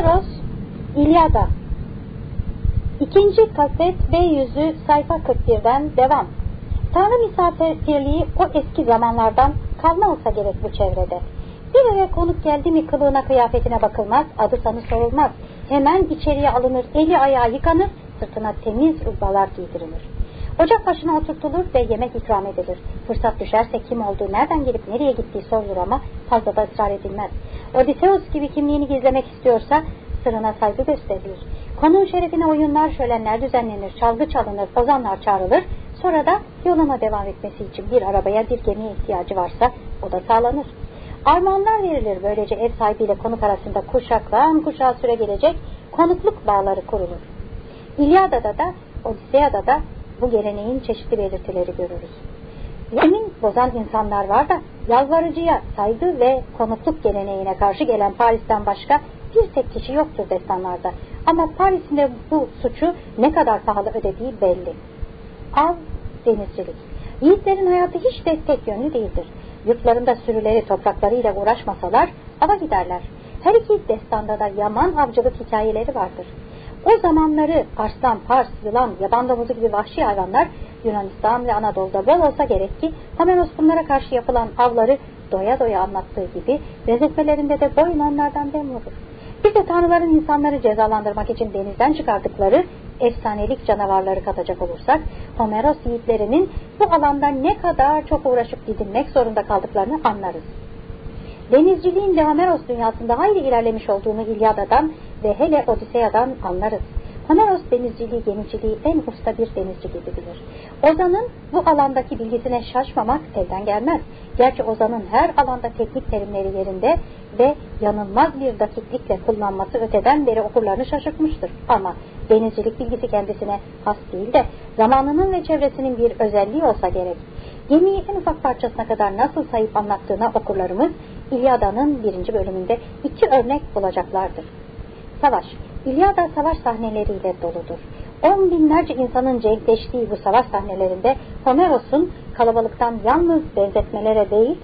Homeros, İlyada. İkinci kaset B yüzü sayfa 41'den devam. Tanrı misafirliği o eski zamanlardan kalma olsa gerek bu çevrede. Bir eve konuk geldi mi kılığına kıyafetine bakılmaz, adı sanı sorulmaz. Hemen içeriye alınır, eli ayağı yıkanır, sırtına temiz ubbalar giydirilir. Ocak başına oturtulur ve yemek ikram edilir. Fırsat düşerse kim olduğu, nereden gelip nereye gittiği sorulur ama fazla da ısrar edilmez. Odysseus gibi kimliğini gizlemek istiyorsa sırrına saygı gösterilir. Konun şerefine oyunlar, şölenler düzenlenir, çalgı çalınır, ozanlar çağrılır. Sonra da yoluna devam etmesi için bir arabaya, bir gemiye ihtiyacı varsa o da sağlanır. Armağanlar verilir. Böylece ev sahibiyle konuk arasında kuşaktan kuşağa süre gelecek konukluk bağları kurulur. İlyada'da da, Odiseya'da da bu geleneğin çeşitli belirtileri görürüz. Yemin bozan insanlar var da yalvarıcıya saygı ve konukluk geleneğine karşı gelen Paris'ten başka bir tek kişi yoktur destanlarda. Ama Paris'in de bu suçu ne kadar pahalı ödediği belli. Av, denizcilik. Yiğitlerin hayatı hiç de tek yönlü değildir. Yurtlarında sürüleri topraklarıyla uğraşmasalar ava giderler. Her iki destanda da yaman avcılık hikayeleri vardır. O zamanları arslan, pars, yılan, yaban domuzu gibi vahşi hayvanlar Yunanistan ve Anadolu'da bol olsa gerek ki Homeros bunlara karşı yapılan avları doya doya anlattığı gibi benzetmelerinde de boyun onlardan dem vurur. Bir de tanrıların insanları cezalandırmak için denizden çıkardıkları efsanelik canavarları katacak olursak Homeros yiğitlerinin bu alanda ne kadar çok uğraşıp didinmek zorunda kaldıklarını anlarız. Denizciliğin de Homeros dünyasında hayli ilerlemiş olduğunu İlyada'dan ve hele Odiseya'dan anlarız. Homeros denizciliği, gemiciliği en usta bir denizci gibi bilir. Ozan'ın bu alandaki bilgisine şaşmamak elden gelmez. Gerçi Ozan'ın her alanda teknik terimleri yerinde ve yanılmaz bir dakiklikle kullanması öteden beri okurlarını şaşırtmıştır. Ama denizcilik bilgisi kendisine has değil de zamanının ve çevresinin bir özelliği olsa gerek. Gemiyi en ufak parçasına kadar nasıl sayıp anlattığına okurlarımız İlyada'nın birinci bölümünde iki örnek bulacaklardır. Savaş. İlyada savaş sahneleriyle doludur. On binlerce insanın cenkleştiği bu savaş sahnelerinde Homeros'un kalabalıktan yalnız benzetmelere değil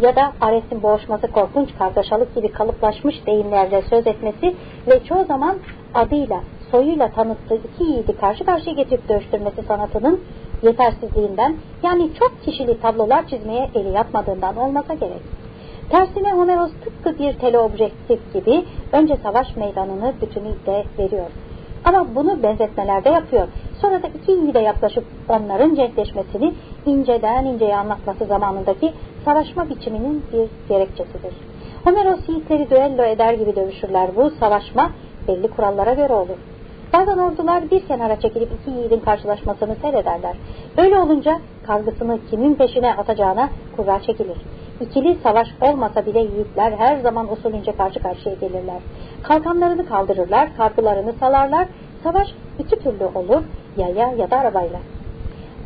ya da Ares'in boğuşması korkunç kargaşalık gibi kalıplaşmış deyimlerle söz etmesi ve çoğu zaman adıyla, soyuyla tanıttığı iki yiğidi karşı karşıya getirip dövüştürmesi sanatının yetersizliğinden yani çok kişili tablolar çizmeye eli yatmadığından olmasa gerek. Tersine Homeros tıpkı bir teleobjektif gibi önce savaş meydanını bütünüyle veriyor. Ama bunu benzetmelerde yapıyor. Sonra da iki yiğide yaklaşıp onların cenkleşmesini inceden inceye anlatması zamanındaki savaşma biçiminin bir gerekçesidir. Homeros yiğitleri düello eder gibi dövüşürler. Bu savaşma belli kurallara göre olur. Bazen ordular bir kenara çekilip iki yiğidin karşılaşmasını seyrederler. Öyle olunca kavgasını kimin peşine atacağına kura çekilir. İkili savaş olmasa bile yiğitler her zaman usulünce karşı karşıya gelirler. Kalkanlarını kaldırırlar, kargılarını salarlar. Savaş iki türlü olur, yaya ya da arabayla.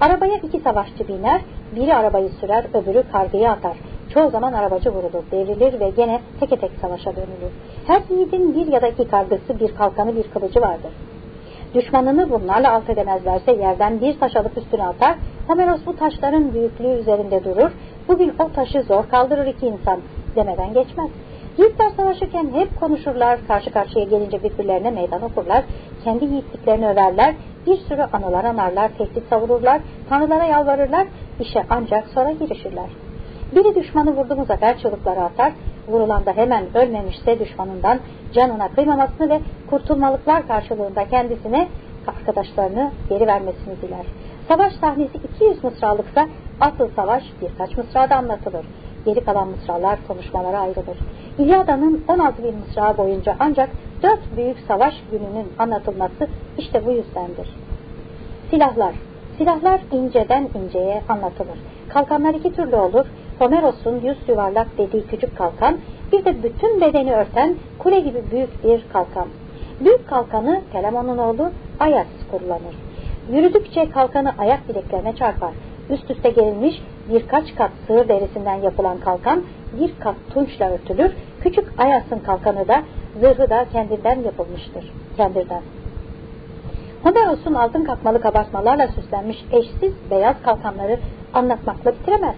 Arabaya iki savaşçı biner, biri arabayı sürer, öbürü kargıyı atar. Çoğu zaman arabacı vurulur, devrilir ve gene teke tek savaşa dönülür. Her yiğidin bir ya da iki kargısı, bir kalkanı, bir kılıcı vardır. Düşmanını bunlarla alt edemezlerse yerden bir taş alıp üstüne atar, Homeros bu taşların büyüklüğü üzerinde durur, bugün o taşı zor kaldırır iki insan demeden geçmez. Yiğitler savaşırken hep konuşurlar, karşı karşıya gelince birbirlerine meydan okurlar, kendi yiğitliklerini överler, bir sürü anılar anarlar, tehdit savururlar, tanrılara yalvarırlar, işe ancak sonra girişirler. Biri düşmanı vurdu mu zafer çığlıkları atar, vurulan da hemen ölmemişse düşmanından canına kıymamasını ve kurtulmalıklar karşılığında kendisine arkadaşlarını geri vermesini diler. Savaş sahnesi 200 mısralıksa asıl savaş birkaç mısrada anlatılır. Geri kalan mısralar konuşmalara ayrılır. İlyada'nın 16 bin mısra boyunca ancak dört büyük savaş gününün anlatılması işte bu yüzdendir. Silahlar. Silahlar inceden inceye anlatılır. Kalkanlar iki türlü olur. Homeros'un yüz yuvarlak dediği küçük kalkan, bir de bütün bedeni örten kule gibi büyük bir kalkan. Büyük kalkanı Telemon'un oğlu Ayas kullanır. Yürüdükçe kalkanı ayak bileklerine çarpar. Üst üste gerilmiş birkaç kat sığır derisinden yapılan kalkan bir kat tunçla örtülür. Küçük Ayas'ın kalkanı da zırhı da kendinden yapılmıştır. Kendirden. Homeros'un altın kakmalı kabartmalarla süslenmiş eşsiz beyaz kalkanları anlatmakla bitiremez.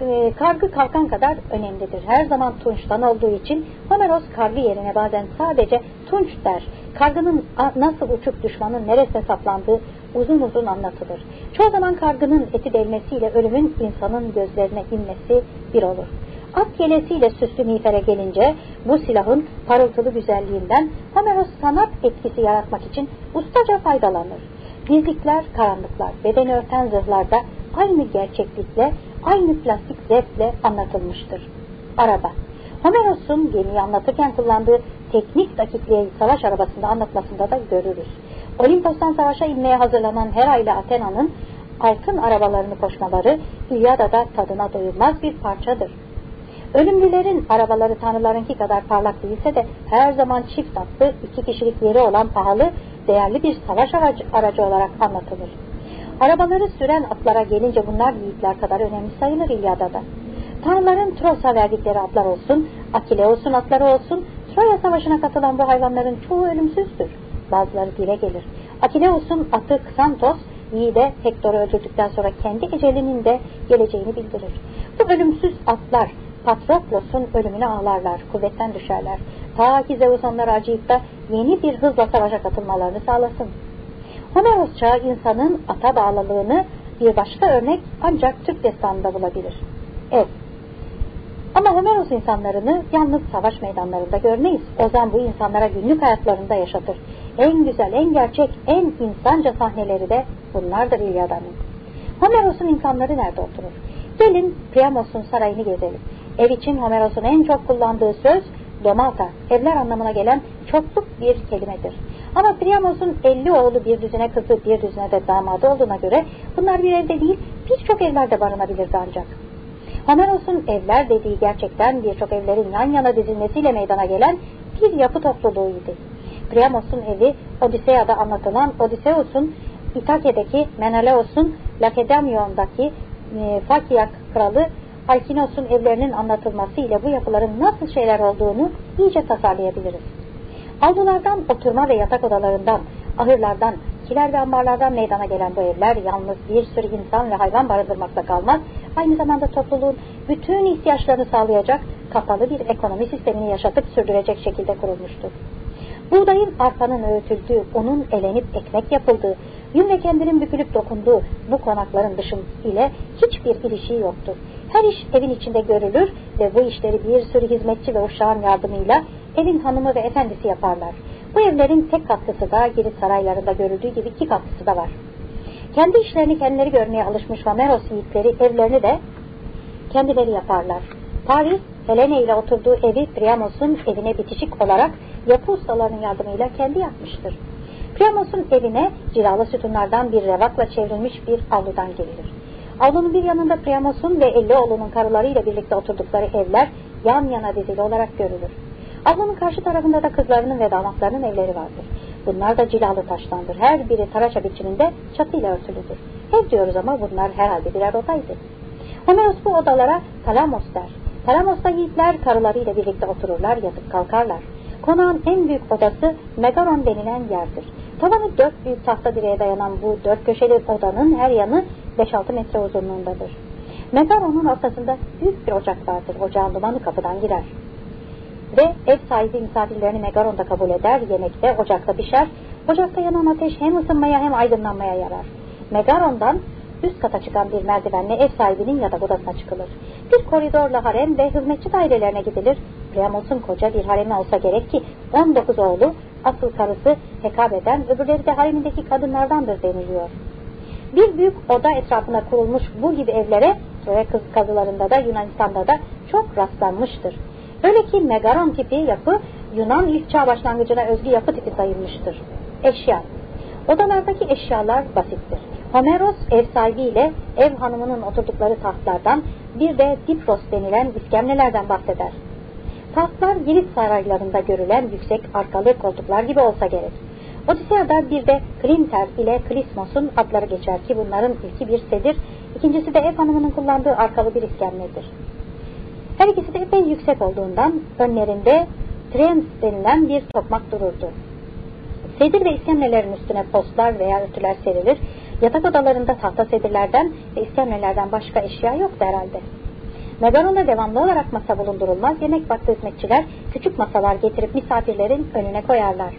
e, kargı kalkan kadar önemlidir. Her zaman tunçtan olduğu için Homeros kargı yerine bazen sadece tunç der. Kargının nasıl uçup düşmanın neresine saplandığı uzun uzun anlatılır. Çoğu zaman kargının eti delmesiyle ölümün insanın gözlerine inmesi bir olur. At yelesiyle süslü miğfere gelince bu silahın parıltılı güzelliğinden Homeros sanat etkisi yaratmak için ustaca faydalanır. Dizlikler, karanlıklar, bedeni örten zırhlarda aynı gerçeklikle, aynı plastik zevkle anlatılmıştır. Araba Homeros'un gemiyi anlatırken kullandığı teknik dakikliği savaş arabasında anlatmasında da görürüz. Olimpos'tan savaşa inmeye hazırlanan Hera ile Athena'nın altın arabalarını koşmaları İlyada'da tadına doyulmaz bir parçadır. Ölümlülerin arabaları tanrılarınki kadar parlak değilse de her zaman çift atlı iki kişilik yeri olan pahalı, değerli bir savaş aracı, aracı olarak anlatılır. Arabaları süren atlara gelince bunlar yiğitler kadar önemli sayılır İlyada'da. Tanrıların Tros'a verdikleri atlar olsun, Akileus'un atları olsun, Troya Savaşı'na katılan bu hayvanların çoğu ölümsüzdür. Bazıları dile gelir. Akileus'un atı Xantos, yiğide Hektor'u öldürdükten sonra kendi ecelinin de geleceğini bildirir. Bu ölümsüz atlar Patroklos'un ölümüne ağlarlar, kuvvetten düşerler. Ta ki Zeus onlara acıyıp da yeni bir hızla savaşa katılmalarını sağlasın. Homeros çağı insanın ata bağlılığını bir başka örnek ancak Türk destanında bulabilir. Evet. Ama Homeros insanlarını yalnız savaş meydanlarında görmeyiz. Ozan bu insanlara günlük hayatlarında yaşatır. En güzel, en gerçek, en insanca sahneleri de bunlardır İlyada'nın. Homeros'un insanları nerede oturur? Gelin Priamos'un sarayını gezelim. Ev için Homeros'un en çok kullandığı söz domata, evler anlamına gelen çokluk bir kelimedir. Ama Priamos'un 50 oğlu bir düzine kızı bir düzine de damadı olduğuna göre bunlar bir evde değil birçok evlerde barınabilirdi ancak. Homeros'un evler dediği gerçekten birçok evlerin yan yana dizilmesiyle meydana gelen bir yapı topluluğuydu. Priamos'un evi Odiseya'da anlatılan Odysseus'un İtakya'daki Menelaos'un Lakedamion'daki e, Fakyak kralı Alkinos'un evlerinin anlatılması ile bu yapıların nasıl şeyler olduğunu iyice tasarlayabiliriz. Avlulardan, oturma ve yatak odalarından, ahırlardan, kiler ve ambarlardan meydana gelen bu evler yalnız bir sürü insan ve hayvan barındırmakla kalmaz, aynı zamanda topluluğun bütün ihtiyaçlarını sağlayacak kapalı bir ekonomi sistemini yaşatıp sürdürecek şekilde kurulmuştur. Buğdayın arpanın öğütüldüğü, onun elenip ekmek yapıldığı, yün ve kendinin bükülüp dokunduğu bu konakların dışın ile hiçbir ilişiği yoktur. Her iş evin içinde görülür ve bu işleri bir sürü hizmetçi ve uşağın yardımıyla evin hanımı ve efendisi yaparlar. Bu evlerin tek katkısı da Girit saraylarında görüldüğü gibi iki katkısı da var. Kendi işlerini kendileri görmeye alışmış Homeros yiğitleri evlerini de kendileri yaparlar. Paris, Helene ile oturduğu evi Priamos'un evine bitişik olarak yapı ustalarının yardımıyla kendi yapmıştır. Priamos'un evine cilalı sütunlardan bir revakla çevrilmiş bir avludan gelilir. Avlunun bir yanında Priamos'un ve Ellioğlu'nun karılarıyla birlikte oturdukları evler yan yana dizili olarak görülür. Avlunun karşı tarafında da kızlarının ve damatlarının evleri vardır. Bunlar da cilalı taştandır. Her biri taraça biçiminde çatıyla örtülüdür. Ev diyoruz ama bunlar herhalde birer odaydı. Homeros bu odalara Talamos der. Talamos'ta yiğitler karılarıyla birlikte otururlar, yatıp kalkarlar. Konağın en büyük odası Megaron denilen yerdir. Tavanı dört büyük tahta direğe dayanan bu dört köşeli odanın her yanı 5-6 metre uzunluğundadır. Megaron'un ortasında büyük bir ocak vardır. Ocağın dumanı kapıdan girer. Ve ev sahibi misafirlerini Megaron'da kabul eder, yemekte ocakta pişer. Ocakta yanan ateş hem ısınmaya hem aydınlanmaya yarar. Megaron'dan üst kata çıkan bir merdivenle ev sahibinin yatak odasına çıkılır. Bir koridorla harem ve hizmetçi dairelerine gidilir. Priamos'un koca bir haremi olsa gerek ki 19 oğlu, asıl karısı Hekabe'den, öbürleri de haremindeki kadınlardandır deniliyor. Bir büyük oda etrafına kurulmuş bu gibi evlere Troya kazılarında da Yunanistan'da da çok rastlanmıştır. Öyle ki Megaron tipi yapı Yunan ilk çağ başlangıcına özgü yapı tipi sayılmıştır. Eşya Odalardaki eşyalar basittir. Homeros ev sahibiyle ev hanımının oturdukları tahtlardan bir de dipros denilen iskemlelerden bahseder. Tahtlar Girit saraylarında görülen yüksek arkalı koltuklar gibi olsa gerek. Odisea'da bir de Klinter ile Krismos'un adları geçer ki bunların ilki bir sedir, ikincisi de ev hanımının kullandığı arkalı bir iskemledir. Her ikisi de epey yüksek olduğundan önlerinde trens denilen bir tokmak dururdu. Sedir ve iskemlelerin üstüne postlar veya örtüler serilir, Yatak odalarında tahta sedirlerden ve iskemlelerden başka eşya yoktu herhalde. Megaron'da devamlı olarak masa bulundurulmaz, yemek vakti hizmetçiler küçük masalar getirip misafirlerin önüne koyarlar.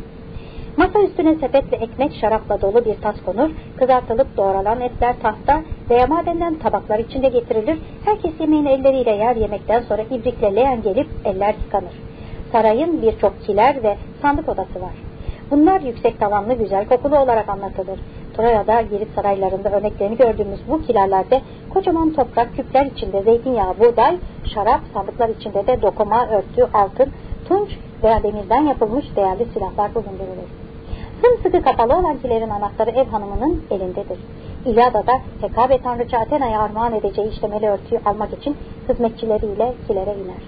Masa üstüne sepetle ekmek şarapla dolu bir tas konur, kızartılıp doğralan etler tahta veya madenden tabaklar içinde getirilir, herkes yemeğini elleriyle yer yemekten sonra ibrikle leğen gelip eller yıkanır. Sarayın birçok kiler ve sandık odası var. Bunlar yüksek tavanlı güzel kokulu olarak anlatılır. Troya'da Girit saraylarında örneklerini gördüğümüz bu kilerlerde kocaman toprak küpler içinde zeytinyağı, buğday, şarap, sandıklar içinde de dokuma, örtü, altın, tunç veya demirden yapılmış değerli silahlar bulundurulur. Sımsıkı kapalı olan kilerin anahtarı ev hanımının elindedir. İlyada'da Hekabe tanrıça Athena'ya armağan edeceği işlemeli örtüyü almak için hizmetçileriyle kilere iner.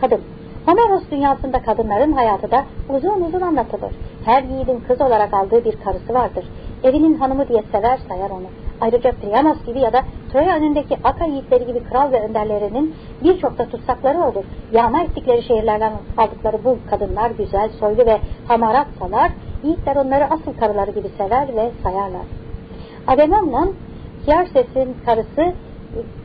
Kadın Homeros dünyasında kadınların hayatı da uzun uzun anlatılır. Her yiğidin kız olarak aldığı bir karısı vardır. Evinin hanımı diye sever sayar onu. Ayrıca Priamos gibi ya da Troya önündeki Aka yiğitleri gibi kral ve önderlerinin birçok da tutsakları olur. Yağma ettikleri şehirlerden aldıkları bu kadınlar güzel, soylu ve hamaratsalar, yiğitler onları asıl karıları gibi sever ve sayarlar. Agamemnon, Hyarses'in karısı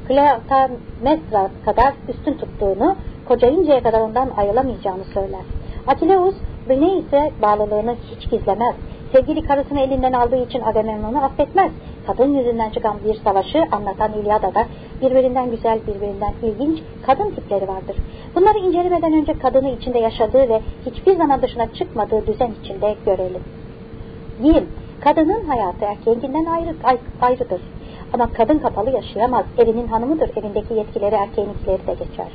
Cleotamnestra kadar üstün tuttuğunu, kocayıncaya kadar ondan ayrılamayacağını söyler. Akileus, Brine ise bağlılığını hiç gizlemez. Sevgili karısını elinden aldığı için Agamemnon'u affetmez. Kadın yüzünden çıkan bir savaşı anlatan İlyada'da birbirinden güzel, birbirinden ilginç kadın tipleri vardır. Bunları incelemeden önce kadını içinde yaşadığı ve hiçbir zaman dışına çıkmadığı düzen içinde görelim. Giyim, kadının hayatı erkeğinkinden ayrı, ayrıdır. Ama kadın kapalı yaşayamaz. Evinin hanımıdır. Evindeki yetkileri erkeğinkileri de geçer.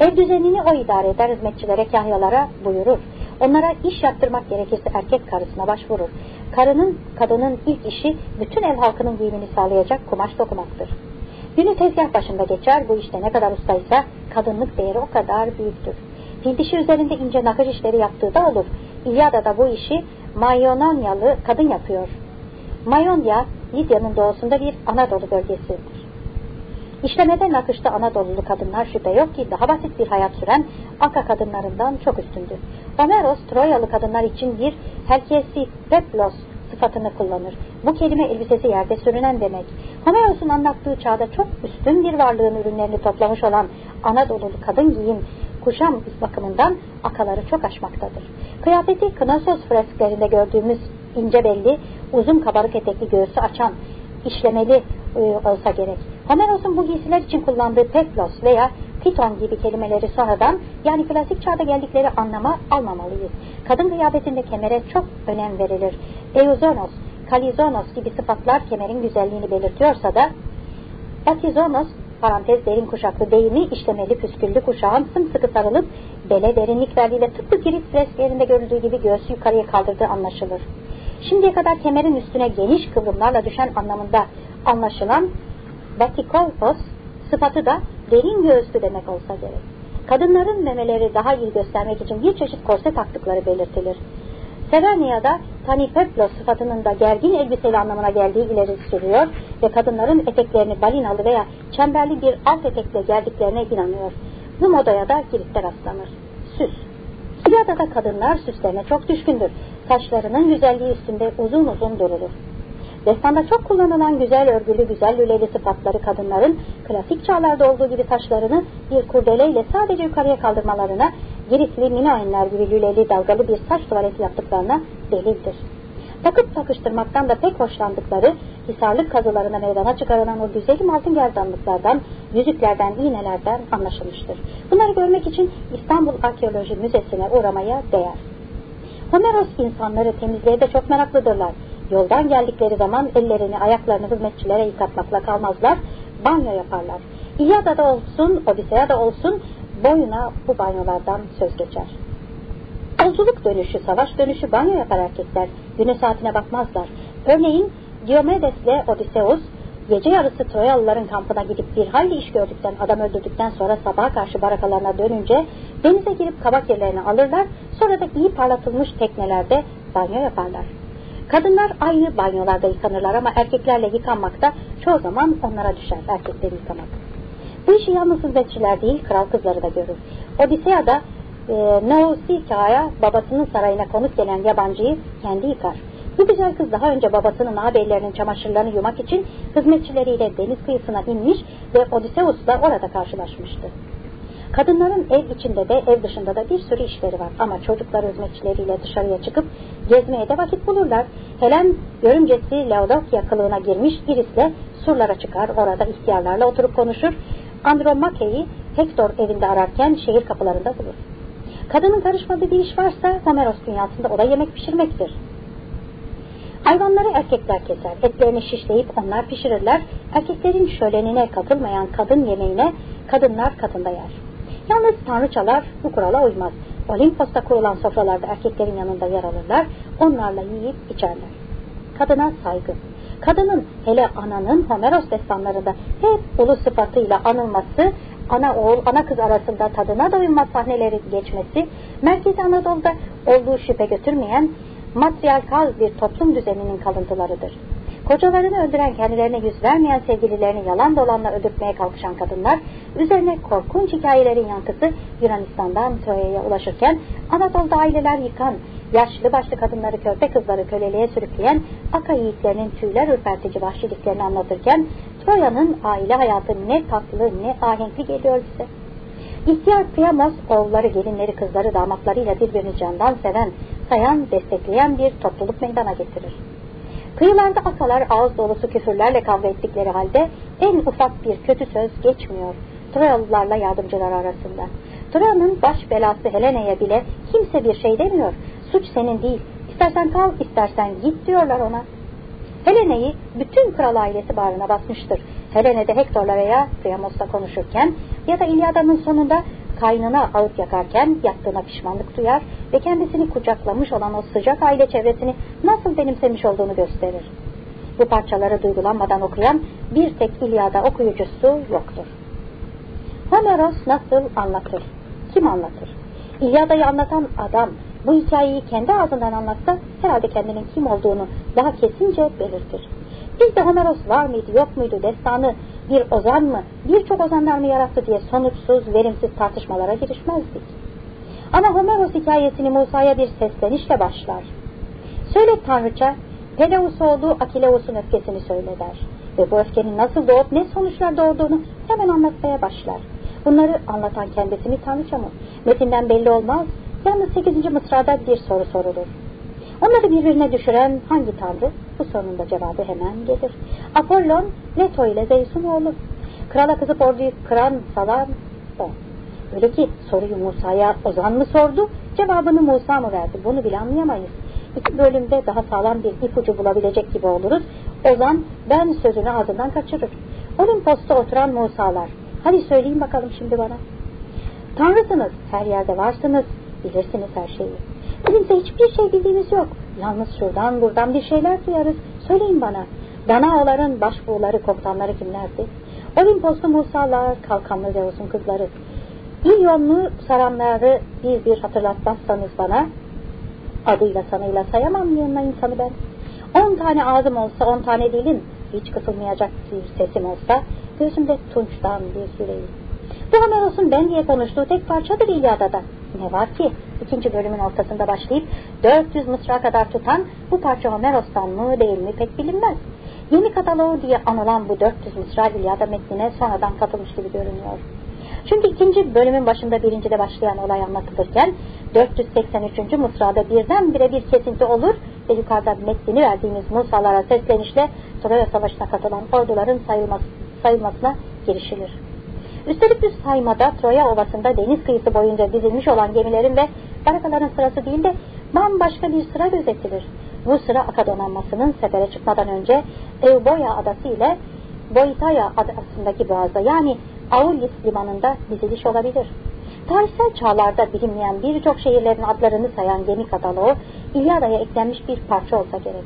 Ev düzenini o idare eder, hizmetçilere, kahyalara buyurur. Onlara iş yaptırmak gerekirse erkek karısına başvurur. Karının, kadının ilk işi bütün ev halkının giyimini sağlayacak kumaş dokumaktır. Günü tezgah başında geçer, bu işte ne kadar ustaysa kadınlık değeri o kadar büyüktür. Fil üzerinde ince nakış işleri yaptığı da olur. İlyada'da bu işi Mayonanyalı kadın yapıyor. Mayonya, Lidya'nın doğusunda bir Anadolu bölgesidir. İşlemede nakışta Anadolulu kadınlar şüphe yok ki daha basit bir hayat süren Aka kadınlarından çok üstündür. Homeros Troyalı kadınlar için bir herkesi peplos sıfatını kullanır. Bu kelime elbisesi yerde sürünen demek. Homeros'un anlattığı çağda çok üstün bir varlığın ürünlerini toplamış olan Anadolulu kadın giyim, kuşam bakımından akaları çok aşmaktadır. Kıyafeti Knossos fresklerinde gördüğümüz ince belli, uzun kabarık etekli göğsü açan, işlemeli e, olsa gerek. Homeros'un bu giysiler için kullandığı peplos veya piton gibi kelimeleri sonradan yani klasik çağda geldikleri anlama almamalıyız. Kadın kıyafetinde kemere çok önem verilir. Euzonos, kalizonos gibi sıfatlar kemerin güzelliğini belirtiyorsa da etizonos parantez derin kuşaklı deyimi işlemeli püsküllü kuşağın sımsıkı sarılıp bele derinlik verdiğiyle tıpkı Girit fresklerinde görüldüğü gibi göğsü yukarıya kaldırdığı anlaşılır. Şimdiye kadar kemerin üstüne geniş kıvrımlarla düşen anlamında anlaşılan Batikoikos sıfatı da derin göğüslü demek olsa gerek. Kadınların memeleri daha iyi göstermek için bir çeşit korse taktıkları belirtilir. Severnia'da tanipeplos sıfatının da gergin elbiseli anlamına geldiği ileri sürüyor ve kadınların eteklerini balinalı veya çemberli bir alt etekle geldiklerine inanıyor. Bu modaya da Girit'te rastlanır. Süs. Siyada'da kadınlar süslerine çok düşkündür. Saçlarının güzelliği üstünde uzun uzun durulur. Destanda çok kullanılan güzel örgülü, güzel lüleli sıfatları kadınların klasik çağlarda olduğu gibi taşlarını bir kurdeleyle sadece yukarıya kaldırmalarına, Giritli Minoenler gibi lüleli dalgalı bir saç tuvaleti yaptıklarına delildir. Takıp takıştırmaktan da pek hoşlandıkları, hisarlık kazılarına meydana çıkarılan o güzelim altın gerdanlıklardan, yüzüklerden, iğnelerden anlaşılmıştır. Bunları görmek için İstanbul Arkeoloji Müzesi'ne uğramaya değer. Homeros insanları temizliğe de çok meraklıdırlar. Yoldan geldikleri zaman ellerini, ayaklarını hizmetçilere yıkatmakla kalmazlar, banyo yaparlar. İlyada'da olsun, Odiseya'da olsun boyuna bu banyolardan söz geçer. Yolculuk dönüşü, savaş dönüşü banyo yapar erkekler. Güne saatine bakmazlar. Örneğin Diomedes'le Odysseus gece yarısı Troyalıların kampına gidip bir hayli iş gördükten, adam öldürdükten sonra sabaha karşı barakalarına dönünce denize girip kabak yerlerini alırlar, sonra da iyi parlatılmış teknelerde banyo yaparlar. Kadınlar aynı banyolarda yıkanırlar ama erkeklerle yıkanmakta çoğu zaman onlara düşer erkekleri yıkamak. Bu işi yalnız hizmetçiler değil kral kızları da görür. Odisea'da e, Nausicaa'ya babasının sarayına konuk gelen yabancıyı kendi yıkar. Bu güzel kız daha önce babasının ağabeylerinin çamaşırlarını yumak için hizmetçileriyle deniz kıyısına inmiş ve Odysseus'la orada karşılaşmıştı. Kadınların ev içinde de ev dışında da bir sürü işleri var ama çocuklar hizmetçileriyle dışarıya çıkıp gezmeye de vakit bulurlar. Helen görümcesi Laodokya kılığına girmiş Iris'le surlara çıkar orada ihtiyarlarla oturup konuşur. Andromache'yi Hector evinde ararken şehir kapılarında bulur. Kadının karışmadığı bir iş varsa Homeros dünyasında o da yemek pişirmektir. Hayvanları erkekler keser, etlerini şişleyip onlar pişirirler. Erkeklerin şölenine katılmayan kadın yemeğine kadınlar katında yer. Yalnız tanrıçalar bu kurala uymaz. Olimpos'ta kurulan sofralarda erkeklerin yanında yer alırlar, onlarla yiyip içerler. Kadına saygı. Kadının hele ananın Homeros destanlarında hep ulu sıfatıyla anılması, ana oğul, ana kız arasında tadına doyulmaz sahneleri geçmesi, Merkezi Anadolu'da olduğu şüphe götürmeyen matriarkal bir toplum düzeninin kalıntılarıdır. Kocalarını öldüren kendilerine yüz vermeyen sevgililerini yalan dolanla öldürtmeye kalkışan kadınlar, üzerine korkunç hikayelerin yankısı Yunanistan'dan Troya'ya ulaşırken Anadolu'da aileler yıkan, yaşlı başlı kadınları körpe kızları köleliğe sürükleyen Aka yiğitlerinin tüyler ürpertici vahşiliklerini anlatırken Troya'nın aile hayatı ne tatlı ne ahenkli geliyor bize. İhtiyar Priamos oğulları, gelinleri, kızları, damatlarıyla birbirini candan seven, sayan, destekleyen bir topluluk meydana getirir. Kıyılarda akalar ağız dolusu küfürlerle kavga ettikleri halde en ufak bir kötü söz geçmiyor Troyalılarla yardımcılar arasında. Troya'nın baş belası Helene'ye bile kimse bir şey demiyor. Suç senin değil. İstersen kal, istersen git diyorlar ona. Helene'yi bütün kral ailesi bağrına basmıştır. Helene de Hektor'la veya Priamos'la konuşurken ya da İlyada'nın sonunda kaynına ağıt yakarken yaptığına pişmanlık duyar ve kendisini kucaklamış olan o sıcak aile çevresini nasıl benimsemiş olduğunu gösterir. Bu parçaları duygulanmadan okuyan bir tek İlyada okuyucusu yoktur. Homeros nasıl anlatır? Kim anlatır? İlyada'yı anlatan adam bu hikayeyi kendi ağzından anlatsa herhalde kendinin kim olduğunu daha kesince belirtir. Biz de Homeros var mıydı yok muydu destanı bir ozan mı birçok ozanlar mı yarattı diye sonuçsuz verimsiz tartışmalara girişmezdik. Ama Homeros hikayesini Musa'ya bir seslenişle başlar. Söyle tanrıça Peleus oğlu Akileus'un öfkesini söyle der. Ve bu öfkenin nasıl doğup ne sonuçlar doğduğunu hemen anlatmaya başlar. Bunları anlatan kendisi mi tanrıça mı? Metinden belli olmaz. Yalnız 8. mısrada bir soru sorulur. Onları birbirine düşüren hangi tanrı? Bu sorunun da cevabı hemen gelir. Apollon, Leto ile Zeus'un oğlu. Krala kızıp orduyu kıran, salan o. Öyle ki soruyu Musa'ya Ozan mı sordu, cevabını Musa mı verdi? Bunu bile anlayamayız. İki bölümde daha sağlam bir ipucu bulabilecek gibi oluruz. Ozan ben sözünü ağzından kaçırır. Olimpos'ta oturan Musa'lar. Hadi söyleyin bakalım şimdi bana. Tanrısınız, her yerde varsınız, bilirsiniz her şeyi. Bizimse hiçbir şey bildiğimiz yok. Yalnız şuradan buradan bir şeyler duyarız. Söyleyin bana. Danaoların başbuğları, komutanları kimlerdi? Olimposlu Musalar, kalkanlı Zeus'un kızları. İlyonlu saranları bir bir hatırlatmazsanız bana, adıyla sanıyla sayamam yanına insanı ben. On tane ağzım olsa on tane dilim, hiç kısılmayacak bir sesim olsa, gözümde tunçtan bir yüreği. Bu Homeros'un ben diye konuştuğu tek parçadır İlyada'da. Ne var ki ikinci bölümün ortasında başlayıp 400 mısra kadar tutan bu parça Homeros'tan mı değil mi pek bilinmez. Yeni kataloğu diye anılan bu 400 mısra İlyada metnine sonradan katılmış gibi görünüyor. Çünkü ikinci bölümün başında birincide başlayan olay anlatılırken 483. mısrada birdenbire bir kesinti olur ve yukarıda metnini verdiğimiz Musalara seslenişle Troya Savaşı'na katılan orduların sayılması, sayılmasına girişilir. Üstelik bir saymada Troya Ovası'nda deniz kıyısı boyunca dizilmiş olan gemilerin ve barakaların sırası değil de bambaşka bir sıra gözetilir. Bu sıra Aka donanmasının sefere çıkmadan önce Euboya adası ile Boitaya adasındaki boğazda yani Aulis limanında diziliş olabilir. Tarihsel çağlarda bilinmeyen birçok şehirlerin adlarını sayan gemi kataloğu İlyada'ya eklenmiş bir parça olsa gerek.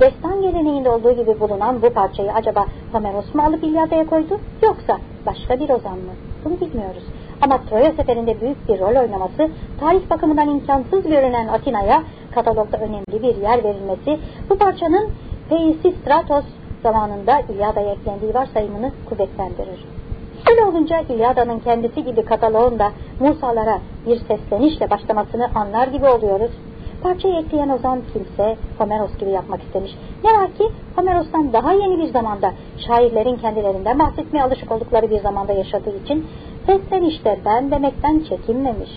Destan geleneğinde olduğu gibi bulunan bu parçayı acaba Homeros mu alıp İlyada'ya koydu yoksa başka bir ozan mı? Bunu bilmiyoruz. Ama Troya seferinde büyük bir rol oynaması, tarih bakımından imkansız görünen Atina'ya katalogda önemli bir yer verilmesi, bu parçanın Peisistratos zamanında İlyada'ya eklendiği varsayımını kuvvetlendirir. Öyle olunca İlyada'nın kendisi gibi kataloğunda Musalara bir seslenişle başlamasını anlar gibi oluyoruz. Parçayı ekleyen ozan kimse Homeros gibi yapmak istemiş. Ne var ki Homeros'tan daha yeni bir zamanda şairlerin kendilerinden bahsetmeye alışık oldukları bir zamanda yaşadığı için seslenişte ben demekten çekinmemiş.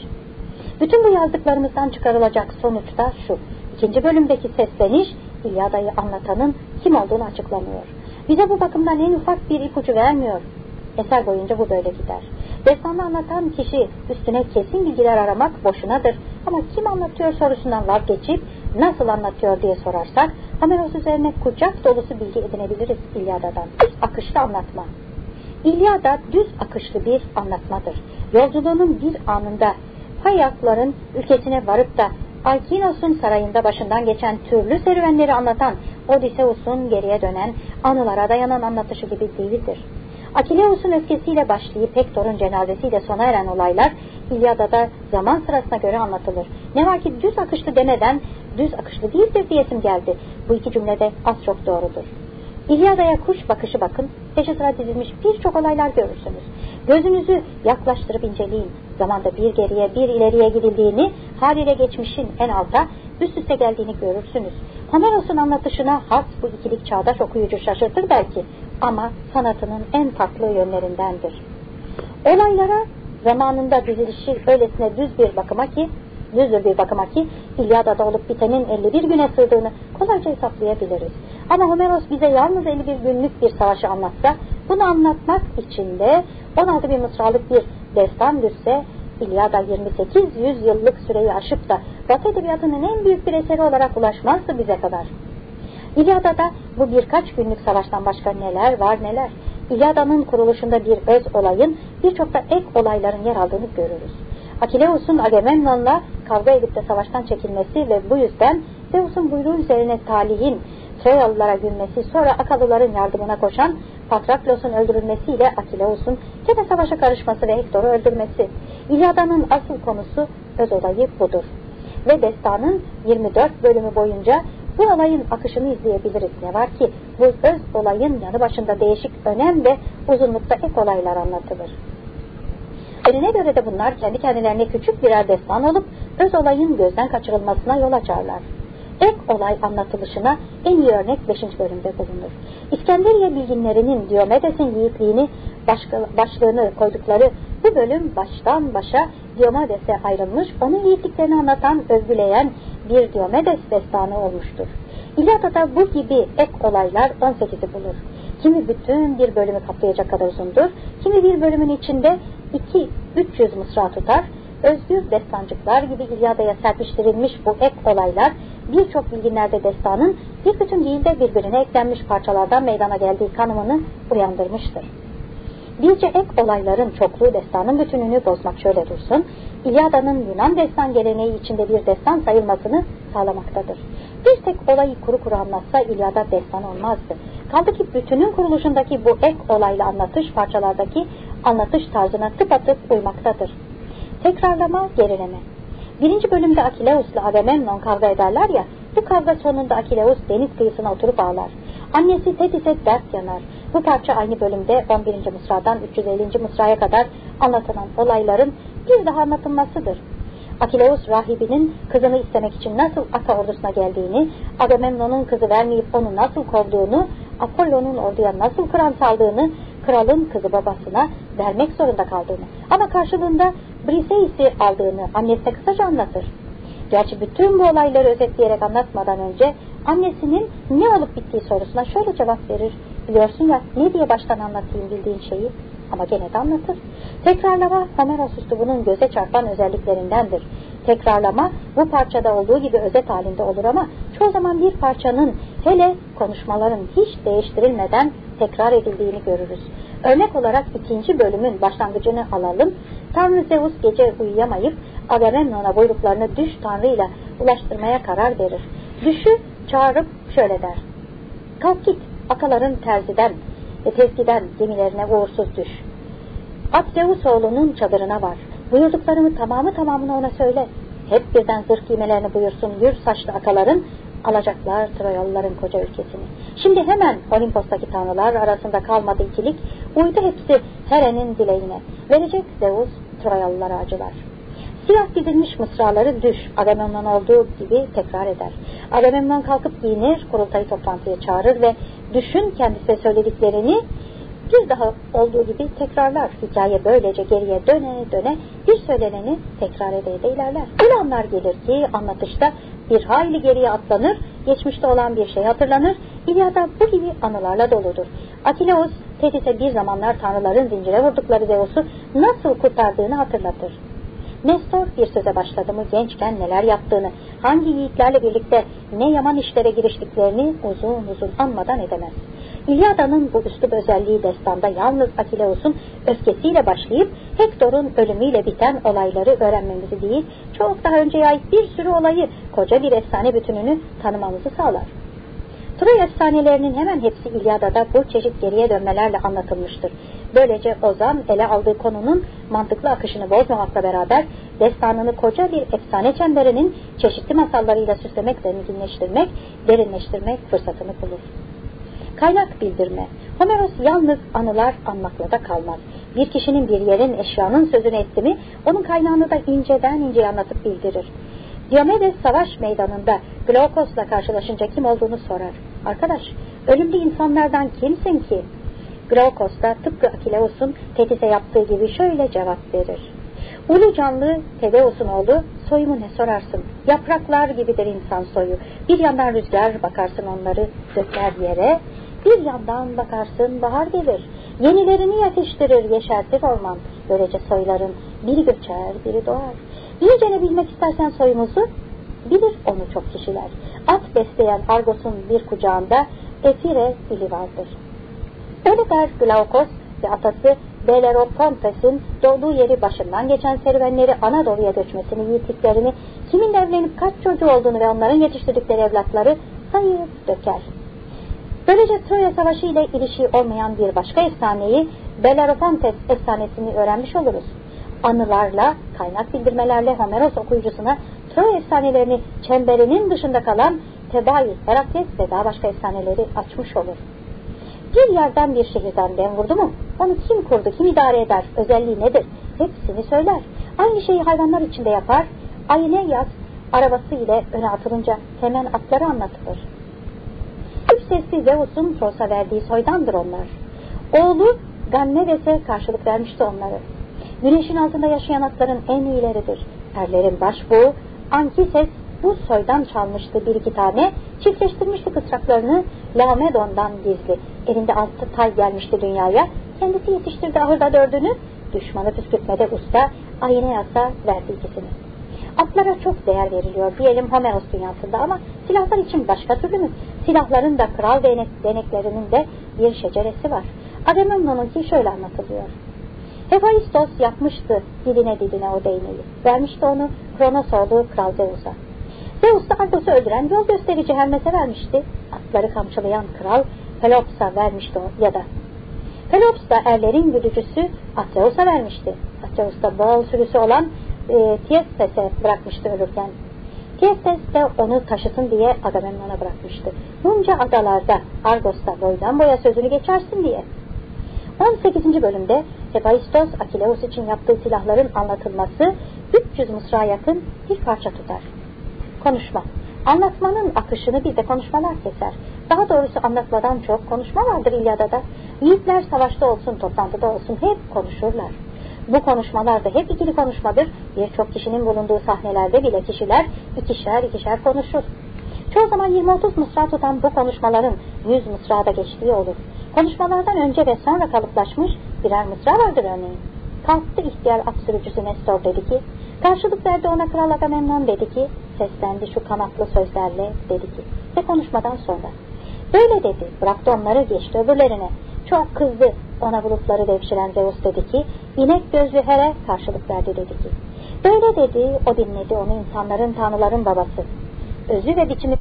Bütün bu yazdıklarımızdan çıkarılacak sonuç da şu. İkinci bölümdeki sesleniş İlyada'yı anlatanın kim olduğunu açıklamıyor. Bize bu bakımdan en ufak bir ipucu vermiyor. Eser boyunca bu böyle gider. Destanı anlatan kişi üstüne kesin bilgiler aramak boşunadır. Ama kim anlatıyor sorusundan vazgeçip nasıl anlatıyor diye sorarsak Homeros üzerine kucak dolusu bilgi edinebiliriz İlyada'dan. Düz akışlı anlatma. İlyada düz akışlı bir anlatmadır. Yolculuğunun bir anında Hayakların ülkesine varıp da Alkinos'un sarayında başından geçen türlü serüvenleri anlatan Odysseus'un geriye dönen anılara dayanan anlatışı gibi değildir. Akileus'un öfkesiyle başlayıp Hektor'un cenazesiyle sona eren olaylar İlyada'da zaman sırasına göre anlatılır. Ne var ki düz akışlı demeden düz akışlı değildir diyesim geldi. Bu iki cümlede az çok doğrudur. İlyada'ya kuş bakışı bakın, peşi sıra dizilmiş birçok olaylar görürsünüz. Gözünüzü yaklaştırıp inceleyin. Zamanda bir geriye bir ileriye gidildiğini, haliyle geçmişin en alta üst üste geldiğini görürsünüz. Homeros'un anlatışına has bu ikilik çağdaş okuyucu şaşırtır belki ama sanatının en farklı yönlerindendir. Olaylara zamanında dizilişi öylesine düz bir bakıma ki düzdür bir bakıma ki İlyada'da olup bitenin 51 güne sığdığını kolayca hesaplayabiliriz. Ama Homeros bize yalnız 51 günlük bir savaşı anlatsa bunu anlatmak için de 16 bin mısralık bir destan düşse İlyada 28-100 yıllık süreyi aşıp da Batı Edebiyatı'nın en büyük bir eseri olarak ulaşmazdı bize kadar. İlyada'da bu birkaç günlük savaştan başka neler var neler. İlyada'nın kuruluşunda bir öz olayın birçok da ek olayların yer aldığını görürüz. Akileus'un Agamemnon'la kavga edip de savaştan çekilmesi ve bu yüzden Zeus'un buyruğu üzerine talihin Troyalılara gülmesi, sonra Akalıların yardımına koşan Patraklos'un öldürülmesiyle Akileus'un gene savaşa karışması ve Hektor'u öldürmesi. İlyada'nın asıl konusu öz olayı budur. Ve destanın 24 bölümü boyunca bu olayın akışını izleyebiliriz. Ne var ki bu öz olayın yanı başında değişik önem ve uzunlukta ek olaylar anlatılır. Eline göre de bunlar kendi kendilerine küçük birer destan olup öz olayın gözden kaçırılmasına yol açarlar. Ek olay anlatılışına en iyi örnek 5. bölümde bulunur. İskenderiye bilginlerinin Diomedes'in yiğitliğini başka, başlığını koydukları bu bölüm baştan başa Diomedes'e ayrılmış, onun yiğitliklerini anlatan, övgüleyen bir Diomedes destanı olmuştur. İlyada'da bu gibi ek olaylar 18'i bulur. Kimi bütün bir bölümü kaplayacak kadar uzundur, kimi bir bölümün içinde 2-300 mısra tutar, özgür destancıklar gibi İlyada'ya serpiştirilmiş bu ek olaylar birçok bilginlerde destanın bir bütün değil de birbirine eklenmiş parçalardan meydana geldiği kanımını uyandırmıştır. Birce ek olayların çokluğu destanın bütününü bozmak şöyle dursun, İlyada'nın Yunan destan geleneği içinde bir destan sayılmasını sağlamaktadır. Bir tek olayı kuru kuru anlatsa İlyada destan olmazdı. Kaldı ki bütünün kuruluşundaki bu ek olayla anlatış parçalardaki anlatış tarzına tıpatıp uymaktadır. Tekrarlama, gerileme. Birinci bölümde Akileus'la Agamemnon kavga ederler ya, bu kavga sonunda Akileus deniz kıyısına oturup ağlar. Annesi Tetis'e dert yanar. Bu parça aynı bölümde 11. mısradan 350. mısraya kadar anlatılan olayların bir daha anlatılmasıdır. Akileus rahibinin kızını istemek için nasıl Aka ordusuna geldiğini, Agamemnon'un kızı vermeyip onu nasıl kovduğunu, Apollon'un orduya nasıl kıran saldığını, kralın kızı babasına vermek zorunda kaldığını ama karşılığında Briseis'i aldığını annesine kısaca anlatır. Gerçi bütün bu olayları özetleyerek anlatmadan önce annesinin ne olup bittiği sorusuna şöyle cevap verir. Biliyorsun ya ne diye baştan anlatayım bildiğin şeyi ama gene de anlatır. Tekrarlama Homeros üslubunun göze çarpan özelliklerindendir. Tekrarlama bu parçada olduğu gibi özet halinde olur ama çoğu zaman bir parçanın hele konuşmaların hiç değiştirilmeden tekrar edildiğini görürüz. Örnek olarak ikinci bölümün başlangıcını alalım. Tanrı Zeus gece uyuyamayıp Agamemnon'a buyruklarını düş tanrıyla ulaştırmaya karar verir. Düşü çağırıp şöyle der. Kalk git akaların terziden ve tezgiden gemilerine uğursuz düş. At Zeus oğlunun çadırına var. Buyurduklarımı tamamı tamamını ona söyle. Hep birden zırh giymelerini buyursun yür saçlı akaların alacaklar Troyalıların koca ülkesini. Şimdi hemen Olimpos'taki tanrılar arasında kalmadı ikilik, uydu hepsi Heren'in dileğine. Verecek Zeus Troyalılara acılar. Siyah dizilmiş mısraları düş, Agamemnon olduğu gibi tekrar eder. Agamemnon kalkıp giyinir, kurultayı toplantıya çağırır ve düşün kendisine söylediklerini bir daha olduğu gibi tekrarlar. Hikaye böylece geriye döne döne bir söyleneni tekrar ede ilerler. Öyle anlar gelir ki anlatışta bir hayli geriye atlanır, geçmişte olan bir şey hatırlanır, İlyada bu gibi anılarla doludur. Akileus, Tetis'e bir zamanlar tanrıların zincire vurdukları Zeus'u nasıl kurtardığını hatırlatır. Nestor bir söze başladı mı gençken neler yaptığını, hangi yiğitlerle birlikte ne yaman işlere giriştiklerini uzun uzun anmadan edemez. İlyada'nın bu üslup özelliği destanda yalnız Akileus'un öfkesiyle başlayıp Hektor'un ölümüyle biten olayları öğrenmemizi değil, çok daha önceye ait bir sürü olayı, koca bir efsane bütününü tanımamızı sağlar. Troy efsanelerinin hemen hepsi İlyada'da bu çeşit geriye dönmelerle anlatılmıştır. Böylece Ozan ele aldığı konunun mantıklı akışını bozmamakla beraber destanını koca bir efsane çemberinin çeşitli masallarıyla süslemek, zenginleştirmek, derinleştirmek fırsatını bulur. Kaynak bildirme. Homeros yalnız anılar anmakla da kalmaz. Bir kişinin bir yerin eşyanın sözünü etti mi onun kaynağını da inceden inceye anlatıp bildirir. Diomedes savaş meydanında Glaukos'la karşılaşınca kim olduğunu sorar. Arkadaş, ölümlü insanlardan kimsin ki? Glaukos da tıpkı Akileus'un Tetis'e yaptığı gibi şöyle cevap verir. Ulu canlı Tedeus'un oğlu soyumu ne sorarsın? Yapraklar gibidir insan soyu. Bir yandan rüzgar bakarsın onları döker yere, bir yandan bakarsın bahar gelir. Yenilerini yetiştirir, yeşertir orman. Böylece soyların biri göçer, biri doğar. İyicene bilmek istersen soyumuzu, bilir onu çok kişiler. At besleyen Argos'un bir kucağında Efire dili vardır. Der Glaukos ve atası Belleropontes'in doğduğu yeri başından geçen serüvenleri Anadolu'ya göçmesini, yiğitliklerini, kimin evlenip kaç çocuğu olduğunu ve onların yetiştirdikleri evlatları sayıp döker. Böylece Troya Savaşı ile ilişiği olmayan bir başka efsaneyi Belleropontes efsanesini öğrenmiş oluruz. Anılarla, kaynak bildirmelerle Homeros okuyucusuna Troya efsanelerini çemberinin dışında kalan Tebai, Herakles ve daha başka efsaneleri açmış olur. Bir yerden bir şehirden dem vurdu mu? Onu kim kurdu, kim idare eder, özelliği nedir? Hepsini söyler. Aynı şeyi hayvanlar içinde yapar. Ayne yaz arabası ile öne atılınca hemen atları anlatılır. Üç sesli Zeus'un Tros'a verdiği soydandır onlar. Oğlu Ganneves'e karşılık vermişti onları. Güneşin altında yaşayan atların en iyileridir. Erlerin başbuğu Ankises bu soydan çalmıştı bir iki tane, çiftleştirmişti kısraklarını Lamedon'dan gizli. Elinde altı tay gelmişti dünyaya, kendisi yetiştirdi ahırda dördünü, düşmanı püskürtmede usta, ayine yasa verdi ikisini. Atlara çok değer veriliyor diyelim Homeros dünyasında ama silahlar için başka türlü mü? Silahların da kral denek, deneklerinin de bir şeceresi var. Agamemnon'unki şöyle anlatılıyor. Hephaistos yapmıştı diline diline o değneği. Vermişti onu Kronos oğlu Kral Zeus'a. Zeus da Argos'u öldüren yol gösterici Hermes'e vermişti. Atları kamçılayan kral Pelops'a vermişti o ya da. Pelops da erlerin güdücüsü Atreus'a vermişti. Atreus da bal sürüsü olan e, Tiestes'e bırakmıştı ölürken. Tiestes de onu taşısın diye Agamemnon'a bırakmıştı. Bunca adalarda Argos'ta boydan boya sözünü geçersin diye. 18. bölümde Hephaistos Akileus için yaptığı silahların anlatılması 300 mısra yakın bir parça tutar. Konuşma. Anlatmanın akışını bir de konuşmalar keser. Daha doğrusu anlatmadan çok konuşma vardır İlyada'da. Yiğitler savaşta olsun, toplantıda olsun hep konuşurlar. Bu konuşmalar da hep ikili konuşmadır. Birçok kişinin bulunduğu sahnelerde bile kişiler ikişer ikişer konuşur. Çoğu zaman 20-30 mısra tutan bu konuşmaların 100 mısrada geçtiği olur. Konuşmalardan önce ve sonra kalıplaşmış birer mısra vardır örneğin. Kalktı ihtiyar at sürücüsü Nestor dedi ki, karşılık verdi ona kral Agamemnon dedi ki, seslendi şu kanatlı sözlerle dedi ki, ve konuşmadan sonra. Böyle dedi, bıraktı onları geçti öbürlerine. Çok kızdı, ona bulutları devşiren Zeus dedi ki, inek gözlü Here karşılık verdi dedi ki. Böyle dedi, o dinledi onu insanların tanrıların babası. Özü ve biçimi